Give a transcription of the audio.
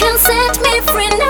can set me free now.